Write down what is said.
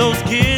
those kids.